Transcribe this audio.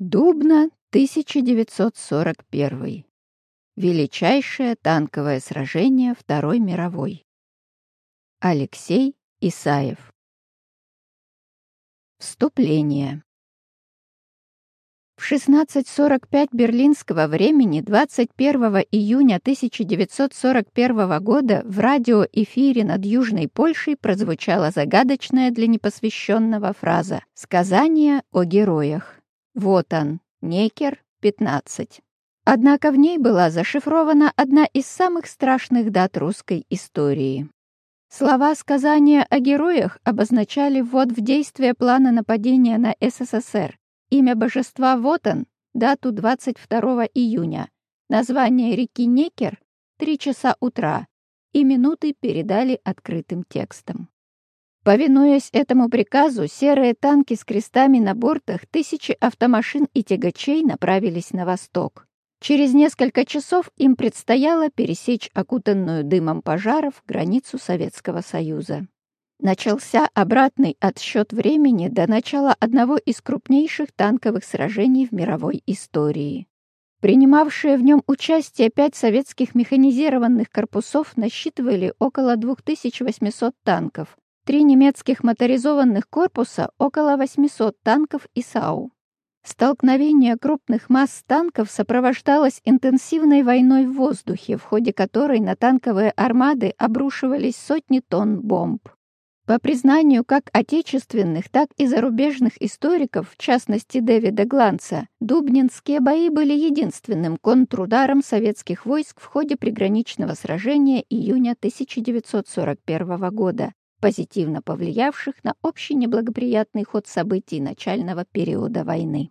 Дубна, 1941. Величайшее танковое сражение Второй мировой. Алексей Исаев. Вступление. В 16.45 берлинского времени 21 июня 1941 года в радиоэфире над Южной Польшей прозвучала загадочная для непосвященного фраза «Сказание о героях». Вот он, Некер, 15. Однако в ней была зашифрована одна из самых страшных дат русской истории. Слова сказания о героях обозначали ввод в действие плана нападения на СССР. Имя божества вот он, дату 22 июня. Название реки Некер — 3 часа утра, и минуты передали открытым текстом. Повинуясь этому приказу, серые танки с крестами на бортах, тысячи автомашин и тягачей направились на восток. Через несколько часов им предстояло пересечь окутанную дымом пожаров границу Советского Союза. Начался обратный отсчет времени до начала одного из крупнейших танковых сражений в мировой истории. Принимавшие в нем участие пять советских механизированных корпусов насчитывали около 2800 танков, Три немецких моторизованных корпуса, около 800 танков и САУ. Столкновение крупных масс танков сопровождалось интенсивной войной в воздухе, в ходе которой на танковые армады обрушивались сотни тонн бомб. По признанию как отечественных, так и зарубежных историков, в частности Дэвида Гланца, дубнинские бои были единственным контрударом советских войск в ходе приграничного сражения июня 1941 года, позитивно повлиявших на общий неблагоприятный ход событий начального периода войны.